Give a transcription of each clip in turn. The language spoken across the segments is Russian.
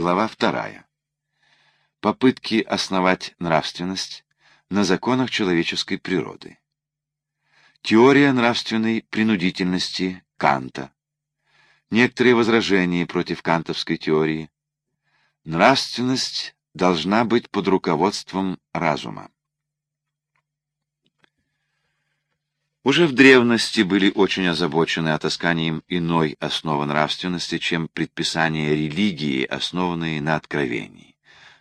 глава 2. Попытки основать нравственность на законах человеческой природы. Теория нравственной принудительности Канта. Некоторые возражения против кантовской теории. Нравственность должна быть под руководством разума. Уже в древности были очень озабочены отысканием иной основы нравственности, чем предписания религии, основанные на откровении.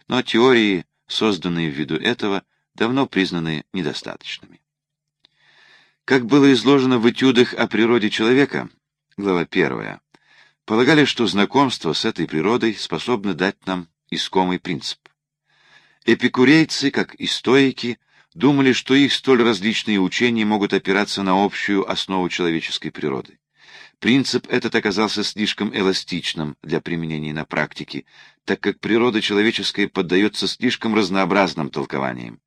Но теории, созданные ввиду этого, давно признаны недостаточными. Как было изложено в этюдах о природе человека, глава 1, полагали, что знакомство с этой природой способно дать нам искомый принцип. Эпикурейцы, как и стоики, думали, что их столь различные учения могут опираться на общую основу человеческой природы. Принцип этот оказался слишком эластичным для применения на практике, так как природа человеческая поддается слишком разнообразным толкованиям.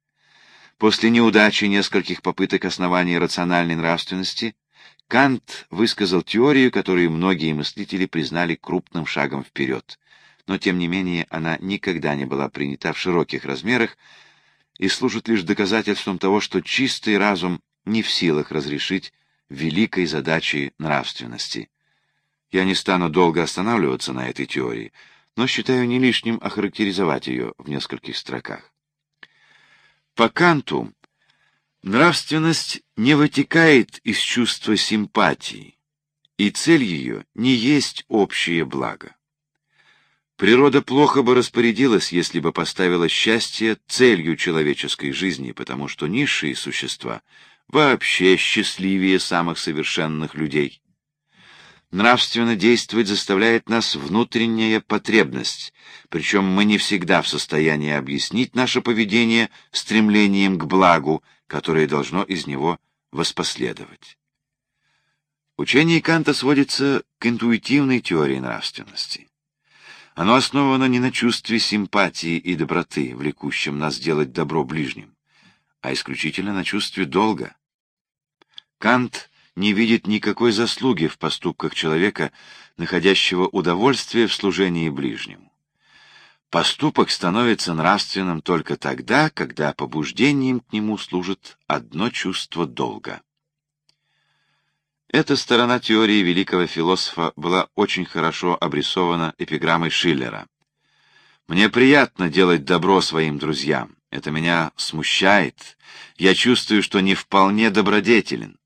После неудачи нескольких попыток основания рациональной нравственности, Кант высказал теорию, которую многие мыслители признали крупным шагом вперед. Но, тем не менее, она никогда не была принята в широких размерах и служит лишь доказательством того, что чистый разум не в силах разрешить великой задачи нравственности. Я не стану долго останавливаться на этой теории, но считаю не лишним охарактеризовать ее в нескольких строках. По Канту нравственность не вытекает из чувства симпатии, и цель ее не есть общее благо. Природа плохо бы распорядилась, если бы поставила счастье целью человеческой жизни, потому что низшие существа вообще счастливее самых совершенных людей. Нравственно действовать заставляет нас внутренняя потребность, причем мы не всегда в состоянии объяснить наше поведение стремлением к благу, которое должно из него воспоследовать. Учение Канта сводится к интуитивной теории нравственности. Оно основано не на чувстве симпатии и доброты, влекущем нас делать добро ближним, а исключительно на чувстве долга. Кант не видит никакой заслуги в поступках человека, находящего удовольствие в служении ближнему. Поступок становится нравственным только тогда, когда побуждением к нему служит одно чувство долга. Эта сторона теории великого философа была очень хорошо обрисована эпиграммой Шиллера. «Мне приятно делать добро своим друзьям. Это меня смущает. Я чувствую, что не вполне добродетелен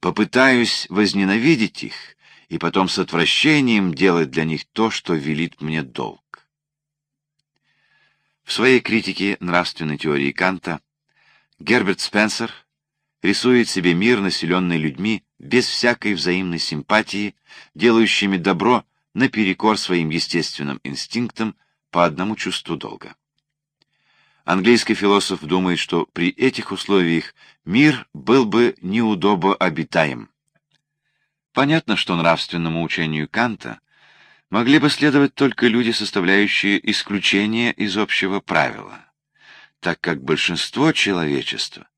попытаюсь возненавидеть их и потом с отвращением делать для них то, что велит мне долг. В своей критике нравственной теории Канта Герберт Спенсер рисует себе мир, населенный людьми без всякой взаимной симпатии, делающими добро наперекор своим естественным инстинктам по одному чувству долга. Английский философ думает, что при этих условиях мир был бы неудобообитаем. Понятно, что нравственному учению Канта могли бы следовать только люди, составляющие исключение из общего правила, так как большинство человечества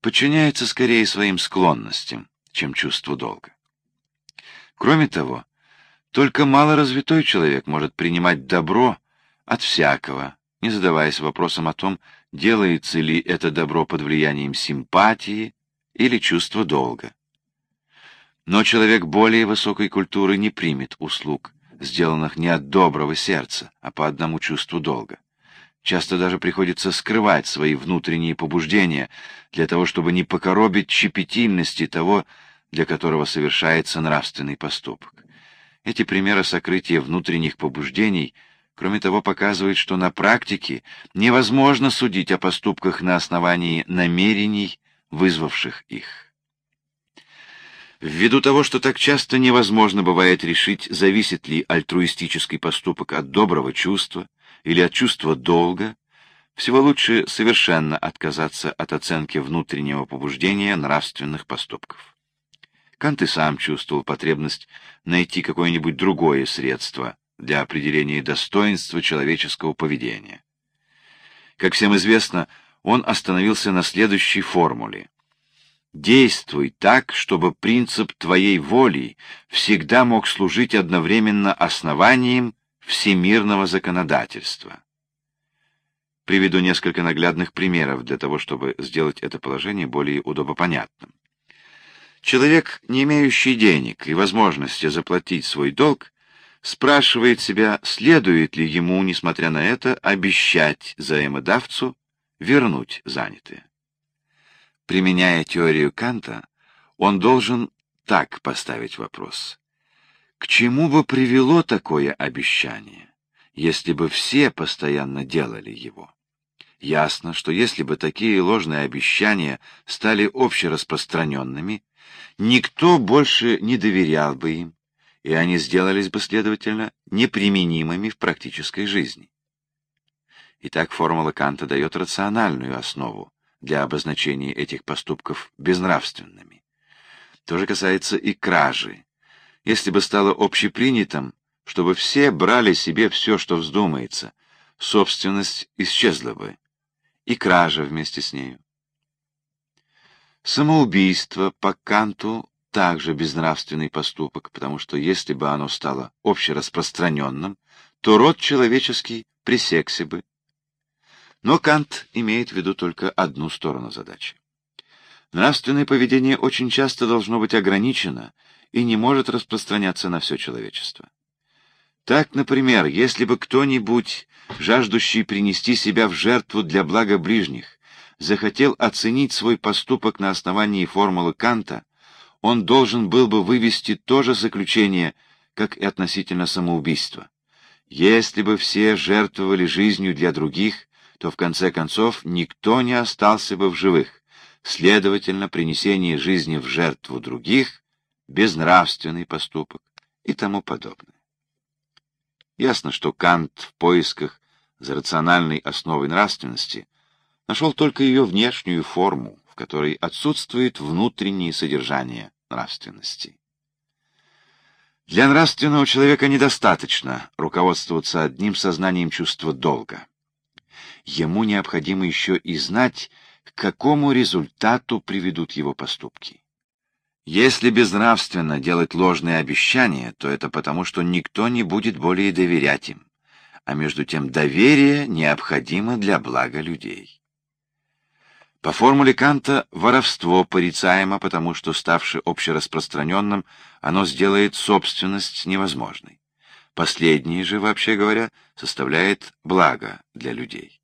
подчиняется скорее своим склонностям, чем чувству долга. Кроме того, только малоразвитой человек может принимать добро от всякого, не задаваясь вопросом о том, делается ли это добро под влиянием симпатии или чувства долга. Но человек более высокой культуры не примет услуг, сделанных не от доброго сердца, а по одному чувству долга. Часто даже приходится скрывать свои внутренние побуждения для того, чтобы не покоробить щепетильности того, для которого совершается нравственный поступок. Эти примеры сокрытия внутренних побуждений – Кроме того, показывает, что на практике невозможно судить о поступках на основании намерений, вызвавших их. Ввиду того, что так часто невозможно бывает решить, зависит ли альтруистический поступок от доброго чувства или от чувства долга, всего лучше совершенно отказаться от оценки внутреннего побуждения нравственных поступков. Кант и сам чувствовал потребность найти какое-нибудь другое средство для определения достоинства человеческого поведения. Как всем известно, он остановился на следующей формуле. Действуй так, чтобы принцип твоей воли всегда мог служить одновременно основанием всемирного законодательства. Приведу несколько наглядных примеров для того, чтобы сделать это положение более удобопонятным. Человек, не имеющий денег и возможности заплатить свой долг, спрашивает себя, следует ли ему, несмотря на это, обещать взаимодавцу вернуть занятое. Применяя теорию Канта, он должен так поставить вопрос. К чему бы привело такое обещание, если бы все постоянно делали его? Ясно, что если бы такие ложные обещания стали общераспространенными, никто больше не доверял бы им, и они сделались бы, следовательно, неприменимыми в практической жизни. Итак, формула Канта дает рациональную основу для обозначения этих поступков безнравственными. То же касается и кражи. Если бы стало общепринятым, чтобы все брали себе все, что вздумается, собственность исчезла бы, и кража вместе с нею. Самоубийство по Канту также безнравственный поступок, потому что если бы оно стало общераспространенным, то род человеческий пресекся бы. Но Кант имеет в виду только одну сторону задачи. Нравственное поведение очень часто должно быть ограничено и не может распространяться на все человечество. Так, например, если бы кто-нибудь, жаждущий принести себя в жертву для блага ближних, захотел оценить свой поступок на основании формулы Канта, он должен был бы вывести то же заключение, как и относительно самоубийства. Если бы все жертвовали жизнью для других, то в конце концов никто не остался бы в живых. Следовательно, принесение жизни в жертву других — безнравственный поступок и тому подобное. Ясно, что Кант в поисках за рациональной основой нравственности нашел только ее внешнюю форму, в которой отсутствует внутреннее содержание нравственности. Для нравственного человека недостаточно руководствоваться одним сознанием чувства долга. Ему необходимо еще и знать, к какому результату приведут его поступки. Если безнравственно делать ложные обещания, то это потому, что никто не будет более доверять им, а между тем доверие необходимо для блага людей. По формуле Канта воровство порицаемо, потому что, ставшее общераспространенным, оно сделает собственность невозможной. Последнее же, вообще говоря, составляет благо для людей.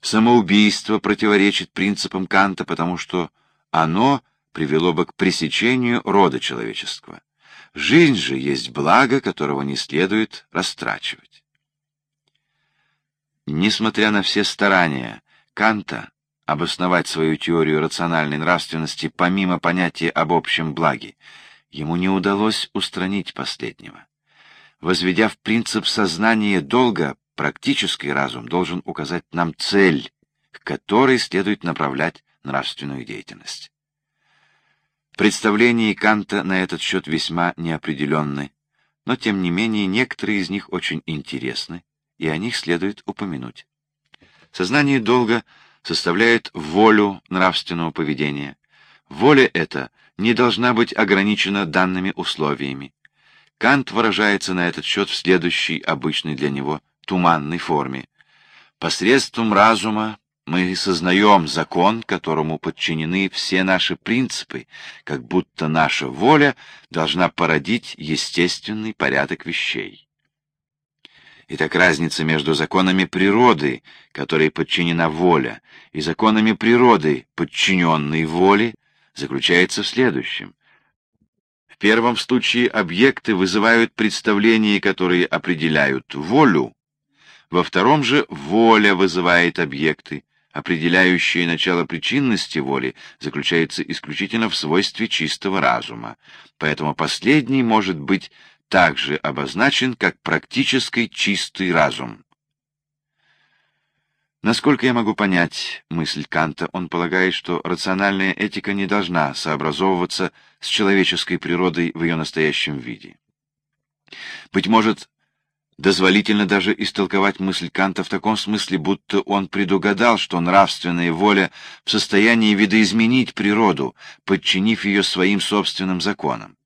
Самоубийство противоречит принципам Канта, потому что оно — привело бы к пресечению рода человеческого. Жизнь же есть благо, которого не следует растрачивать. Несмотря на все старания Канта обосновать свою теорию рациональной нравственности помимо понятия об общем благе, ему не удалось устранить последнего. Возведя в принцип сознания долга, практический разум должен указать нам цель, к которой следует направлять нравственную деятельность. Представления Канта на этот счет весьма неопределенны, но тем не менее некоторые из них очень интересны, и о них следует упомянуть. Сознание долга составляет волю нравственного поведения. Воля эта не должна быть ограничена данными условиями. Кант выражается на этот счет в следующей обычной для него туманной форме. Посредством разума мы сознаем закон, которому подчинены все наши принципы, как будто наша воля должна породить естественный порядок вещей. Итак, разница между законами природы, которой подчинена воля, и законами природы, подчиненной воле, заключается в следующем. В первом случае объекты вызывают представления, которые определяют волю, во втором же воля вызывает объекты, определяющее начало причинности воли, заключается исключительно в свойстве чистого разума, поэтому последний может быть также обозначен как практический чистый разум. Насколько я могу понять мысль Канта, он полагает, что рациональная этика не должна сообразовываться с человеческой природой в ее настоящем виде. Быть может, Дозволительно даже истолковать мысль Канта в таком смысле, будто он предугадал, что нравственная воля в состоянии видоизменить природу, подчинив ее своим собственным законам.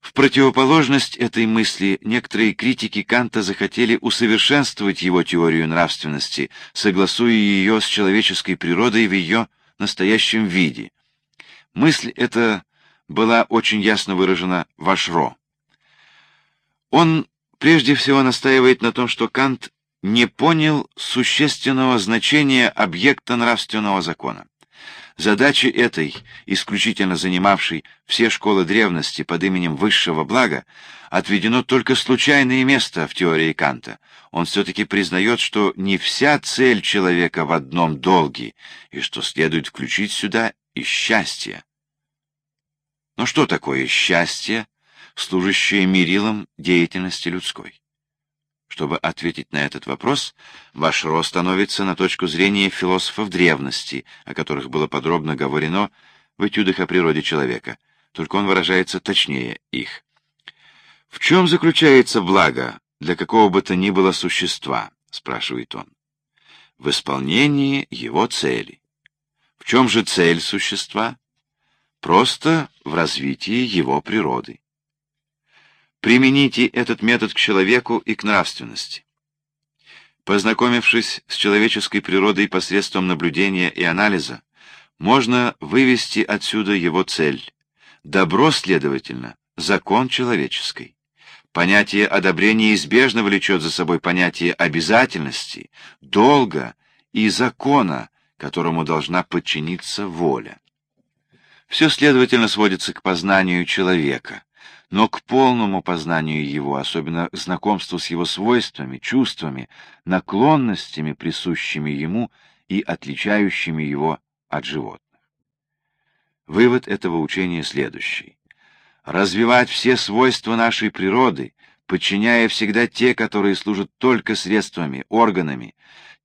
В противоположность этой мысли некоторые критики Канта захотели усовершенствовать его теорию нравственности, согласуя ее с человеческой природой в ее настоящем виде. Мысль эта была очень ясно выражена в Ашро. Он прежде всего настаивает на том, что Кант не понял существенного значения объекта нравственного закона. Задачи этой, исключительно занимавшей все школы древности под именем высшего блага, отведено только случайное место в теории Канта. Он все-таки признает, что не вся цель человека в одном долге, и что следует включить сюда и счастье. Но что такое счастье, служащее мерилом деятельности людской? Чтобы ответить на этот вопрос, Вашро становится на точку зрения философов древности, о которых было подробно говорено в этюдах о природе человека, только он выражается точнее их. «В чем заключается благо для какого бы то ни было существа?» — спрашивает он. «В исполнении его цели. В чем же цель существа? Просто в развитии его природы. Примените этот метод к человеку и к нравственности. Познакомившись с человеческой природой посредством наблюдения и анализа, можно вывести отсюда его цель. Добро, следовательно, закон человеческий. Понятие одобрения избежно влечет за собой понятие обязательности, долга и закона, которому должна подчиниться воля. Все, следовательно, сводится к познанию человека, но к полному познанию его, особенно знакомству с его свойствами, чувствами, наклонностями, присущими ему и отличающими его от животных. Вывод этого учения следующий. Развивать все свойства нашей природы, подчиняя всегда те, которые служат только средствами, органами,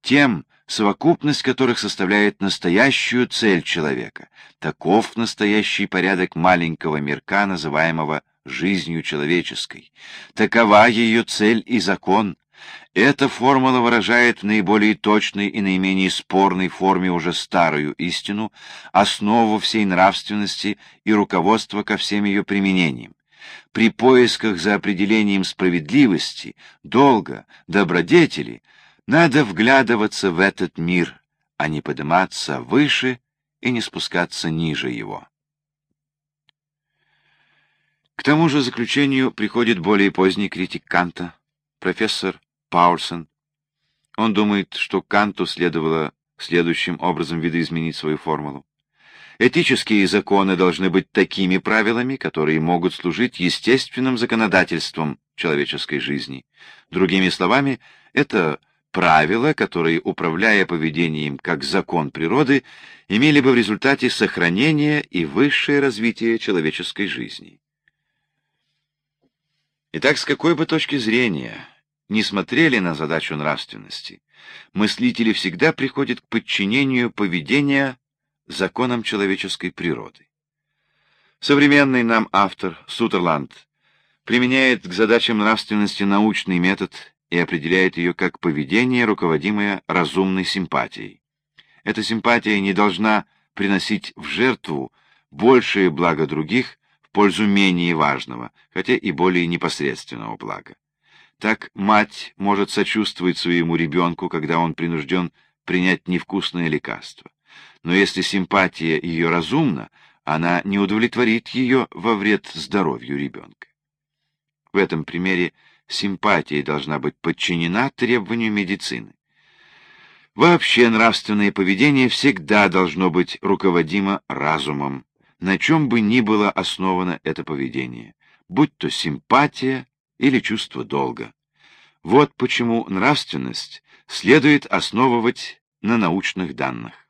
тем, совокупность которых составляет настоящую цель человека. Таков настоящий порядок маленького мирка, называемого жизнью человеческой. Такова ее цель и закон. Эта формула выражает в наиболее точной и наименее спорной форме уже старую истину, основу всей нравственности и руководство ко всем ее применениям. При поисках за определением справедливости, долга, добродетели надо вглядываться в этот мир, а не подниматься выше и не спускаться ниже его. К тому же заключению приходит более поздний критик Канта, профессор Паульсон. Он думает, что Канту следовало следующим образом видоизменить свою формулу. Этические законы должны быть такими правилами, которые могут служить естественным законодательством человеческой жизни. Другими словами, это правила, которые, управляя поведением как закон природы, имели бы в результате сохранение и высшее развитие человеческой жизни. Итак, с какой бы точки зрения не смотрели на задачу нравственности, мыслители всегда приходят к подчинению поведения законам человеческой природы. Современный нам автор Сутерланд применяет к задачам нравственности научный метод и определяет ее как поведение, руководимое разумной симпатией. Эта симпатия не должна приносить в жертву большее благо других, пользу менее важного, хотя и более непосредственного блага. Так мать может сочувствовать своему ребенку, когда он принужден принять невкусное лекарство. Но если симпатия ее разумна, она не удовлетворит ее во вред здоровью ребенка. В этом примере симпатия должна быть подчинена требованию медицины. Вообще нравственное поведение всегда должно быть руководимо разумом, на чем бы ни было основано это поведение, будь то симпатия или чувство долга. Вот почему нравственность следует основывать на научных данных.